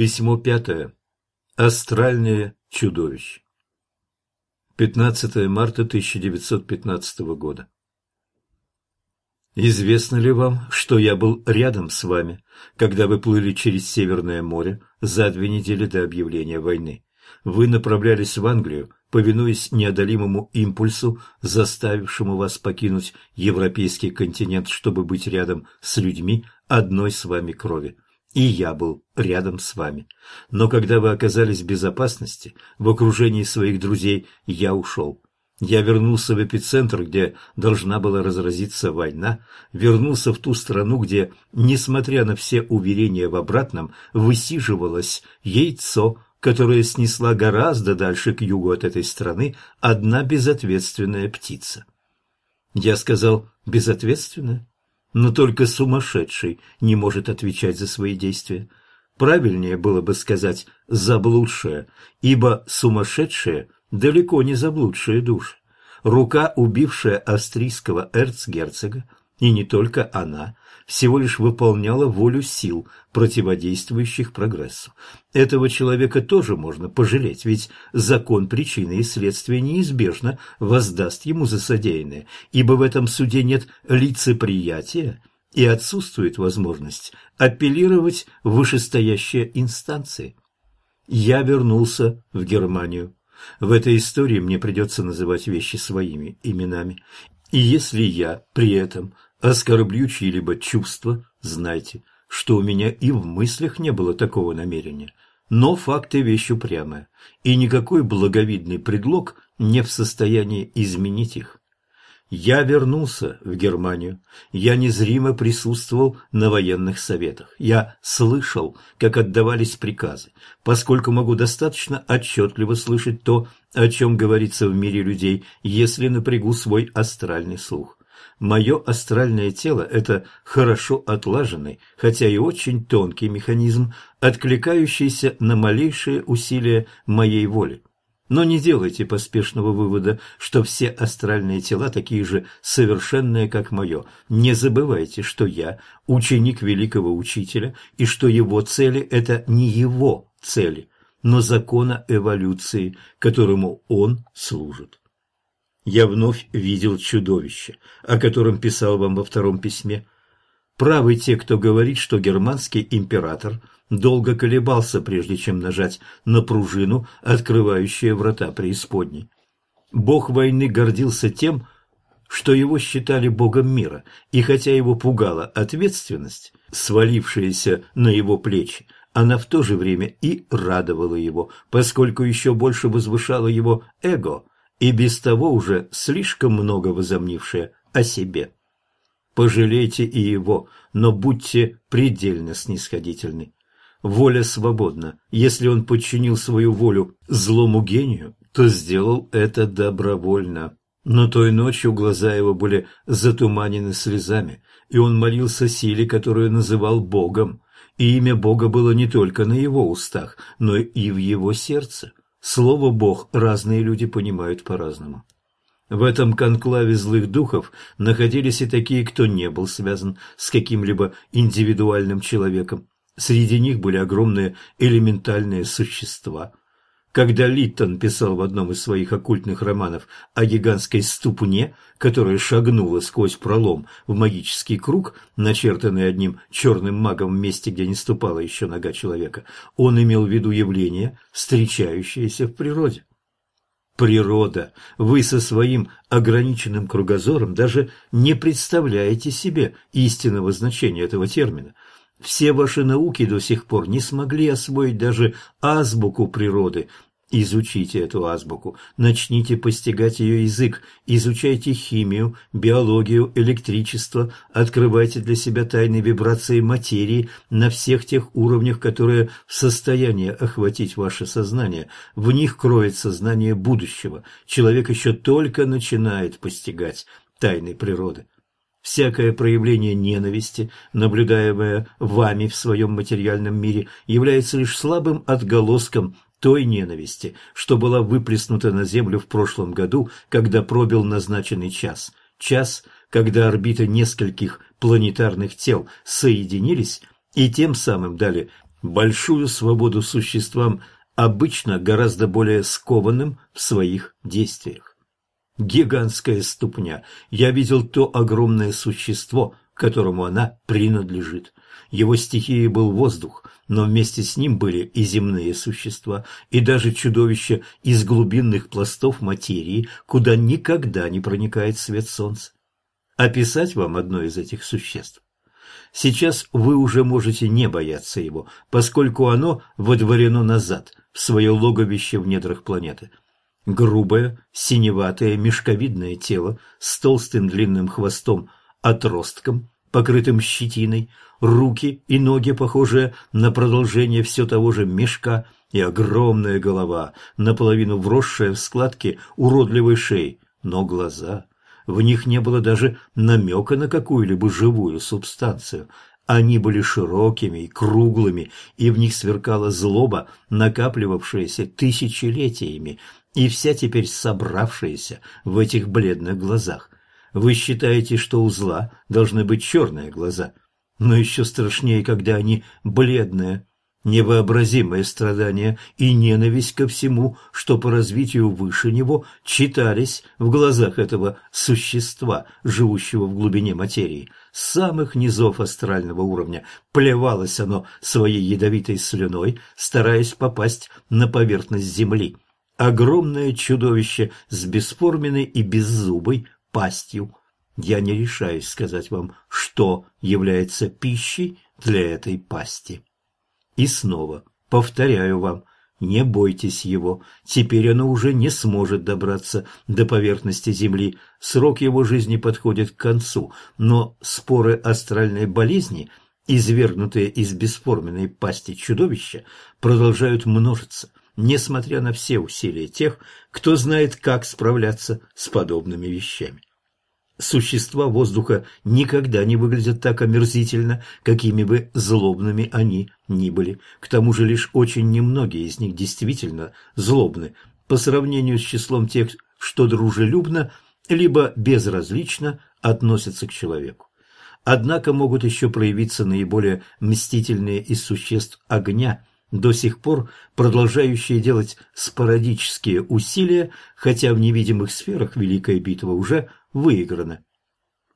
Письмо пятое. Астральное чудовище. 15 марта 1915 года. Известно ли вам, что я был рядом с вами, когда вы плыли через Северное море за две недели до объявления войны? Вы направлялись в Англию, повинуясь неодолимому импульсу, заставившему вас покинуть европейский континент, чтобы быть рядом с людьми одной с вами крови и я был рядом с вами. Но когда вы оказались в безопасности, в окружении своих друзей, я ушел. Я вернулся в эпицентр, где должна была разразиться война, вернулся в ту страну, где, несмотря на все уверения в обратном, высиживалось яйцо, которое снесла гораздо дальше к югу от этой страны одна безответственная птица. Я сказал «безответственная»? Но только сумасшедший не может отвечать за свои действия. Правильнее было бы сказать «заблудшая», ибо сумасшедшие далеко не заблудшие души. Рука, убившая австрийского эрцгерцога, и не только она, всего лишь выполняла волю сил, противодействующих прогрессу. Этого человека тоже можно пожалеть, ведь закон причины и следствия неизбежно воздаст ему за содеянное, ибо в этом суде нет лицеприятия и отсутствует возможность апеллировать в вышестоящие инстанции. Я вернулся в Германию. В этой истории мне придется называть вещи своими именами. И если я при этом оскорблю чьи-либо чувства, знайте, что у меня и в мыслях не было такого намерения. Но факты вещь упрямая, и никакой благовидный предлог не в состоянии изменить их. Я вернулся в Германию. Я незримо присутствовал на военных советах. Я слышал, как отдавались приказы, поскольку могу достаточно отчетливо слышать то, о чем говорится в мире людей, если напрягу свой астральный слух. Мое астральное тело – это хорошо отлаженный, хотя и очень тонкий механизм, откликающийся на малейшие усилия моей воли. Но не делайте поспешного вывода, что все астральные тела такие же совершенные, как мое. Не забывайте, что я – ученик великого учителя, и что его цели – это не его цели, но закона эволюции, которому он служит я вновь видел чудовище, о котором писал вам во втором письме. Правы те, кто говорит, что германский император долго колебался, прежде чем нажать на пружину, открывающую врата преисподней. Бог войны гордился тем, что его считали богом мира, и хотя его пугала ответственность, свалившаяся на его плечи, она в то же время и радовала его, поскольку еще больше возвышала его эго, и без того уже слишком много возомнившее о себе. Пожалейте и его, но будьте предельно снисходительны. Воля свободна. Если он подчинил свою волю злому гению, то сделал это добровольно. Но той ночью глаза его были затуманены слезами, и он молился силе, которую называл Богом. И имя Бога было не только на его устах, но и в его сердце. Слово «Бог» разные люди понимают по-разному. В этом конклаве злых духов находились и такие, кто не был связан с каким-либо индивидуальным человеком. Среди них были огромные элементальные существа, когда Литтон писал в одном из своих оккультных романов о гигантской ступне, которая шагнула сквозь пролом в магический круг, начертанный одним черным магом в месте, где не ступала еще нога человека, он имел в виду явление, встречающееся в природе. Природа. Вы со своим ограниченным кругозором даже не представляете себе истинного значения этого термина – все ваши науки до сих пор не смогли освоить даже азбуку природы. Изучите эту азбуку, начните постигать ее язык, изучайте химию, биологию, электричество, открывайте для себя тайны вибрации материи на всех тех уровнях, которые в состоянии охватить ваше сознание. В них кроется знание будущего. Человек еще только начинает постигать тайны природы. Всякое проявление ненависти, наблюдаемое вами в своем материальном мире, является лишь слабым отголоском той ненависти, что была выплеснута на Землю в прошлом году, когда пробил назначенный час. Час, когда орбиты нескольких планетарных тел соединились и тем самым дали большую свободу существам, обычно гораздо более скованным в своих действиях. Гигантская ступня. Я видел то огромное существо, которому она принадлежит. Его стихией был воздух, но вместе с ним были и земные существа, и даже чудовища из глубинных пластов материи, куда никогда не проникает свет солнца. Описать вам одно из этих существ? Сейчас вы уже можете не бояться его, поскольку оно водворено назад, в свое логовище в недрах планеты. Грубое, синеватое, мешковидное тело с толстым длинным хвостом, отростком, покрытым щетиной, руки и ноги, похожие на продолжение все того же мешка, и огромная голова, наполовину вросшая в складки уродливой шеи, но глаза... В них не было даже намека на какую-либо живую субстанцию. Они были широкими и круглыми, и в них сверкала злоба, накапливавшаяся тысячелетиями, и вся теперь собравшаяся в этих бледных глазах. Вы считаете, что у зла должны быть черные глаза, но еще страшнее, когда они бледные, Невообразимое страдание и ненависть ко всему, что по развитию выше него, читались в глазах этого существа, живущего в глубине материи. С самых низов астрального уровня плевалось оно своей ядовитой слюной, стараясь попасть на поверхность земли. Огромное чудовище с бесформенной и беззубой пастью. Я не решаюсь сказать вам, что является пищей для этой пасти. И снова повторяю вам, не бойтесь его, теперь оно уже не сможет добраться до поверхности Земли, срок его жизни подходит к концу, но споры астральной болезни, извергнутые из бесформенной пасти чудовища, продолжают множиться, несмотря на все усилия тех, кто знает, как справляться с подобными вещами. Существа воздуха никогда не выглядят так омерзительно, какими бы злобными они ни были. К тому же лишь очень немногие из них действительно злобны по сравнению с числом тех, что дружелюбно либо безразлично относятся к человеку. Однако могут еще проявиться наиболее мстительные из существ огня, до сих пор продолжающие делать спорадические усилия, хотя в невидимых сферах Великая битва уже выиграно.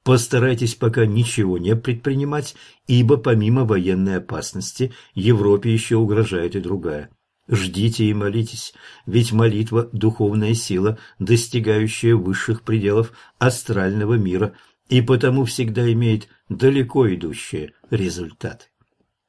Постарайтесь пока ничего не предпринимать, ибо помимо военной опасности Европе еще угрожает и другая. Ждите и молитесь, ведь молитва – духовная сила, достигающая высших пределов астрального мира, и потому всегда имеет далеко идущие результаты.